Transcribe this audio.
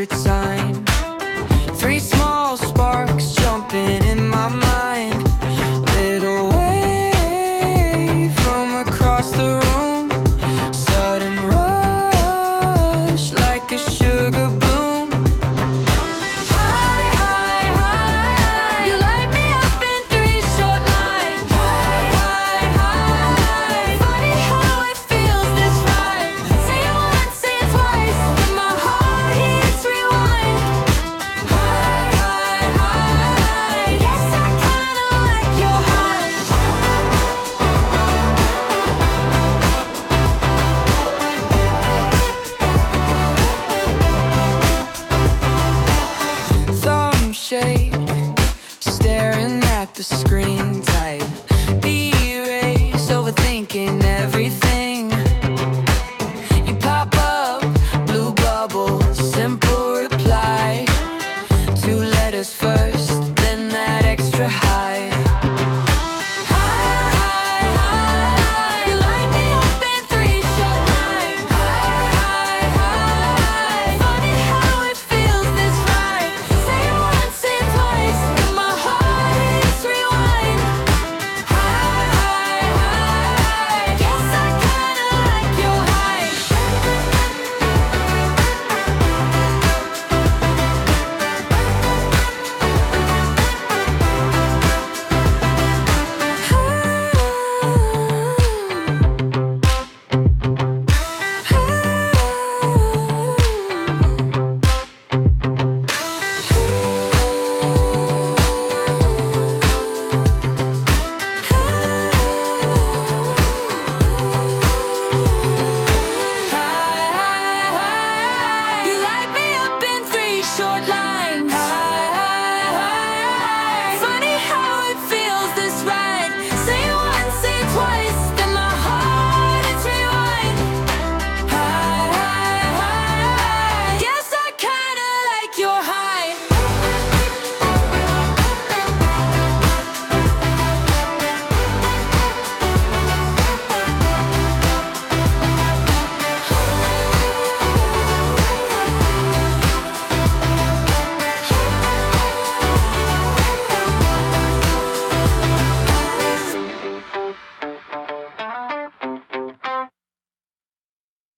secret sign. screen.